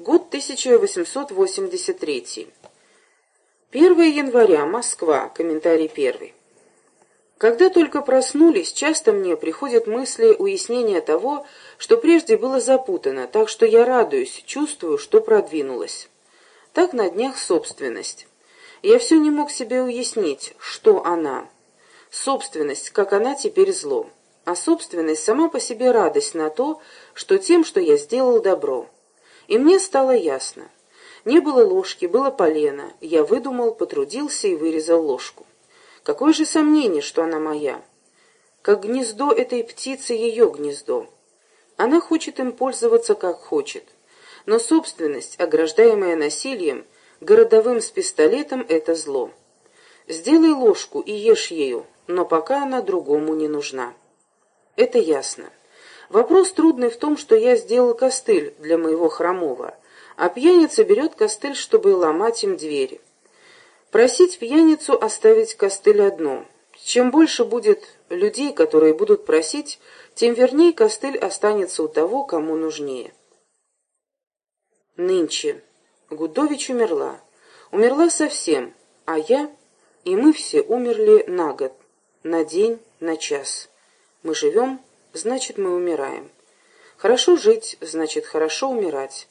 Год 1883. 1 января. Москва. Комментарий первый. Когда только проснулись, часто мне приходят мысли уяснения того, что прежде было запутано, так что я радуюсь, чувствую, что продвинулась. Так на днях собственность. Я все не мог себе уяснить, что она. Собственность, как она теперь зло. А собственность сама по себе радость на то, что тем, что я сделал добро. И мне стало ясно. Не было ложки, было полено. Я выдумал, потрудился и вырезал ложку. Какое же сомнение, что она моя? Как гнездо этой птицы ее гнездо. Она хочет им пользоваться как хочет. Но собственность, ограждаемая насилием, городовым с пистолетом, это зло. Сделай ложку и ешь ею, но пока она другому не нужна. Это ясно. Вопрос трудный в том, что я сделал костыль для моего хромого, а пьяница берет костыль, чтобы ломать им двери. Просить пьяницу оставить костыль одно. Чем больше будет людей, которые будут просить, тем вернее костыль останется у того, кому нужнее. Нынче. Гудович умерла. Умерла совсем, а я и мы все умерли на год, на день, на час. Мы живем, значит, мы умираем. Хорошо жить, значит, хорошо умирать.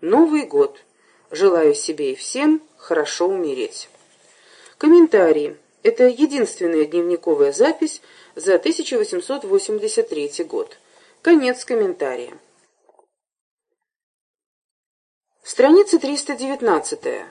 Новый год. Желаю себе и всем хорошо умереть. Комментарии. Это единственная дневниковая запись за 1883 год. Конец комментария. Страница 319.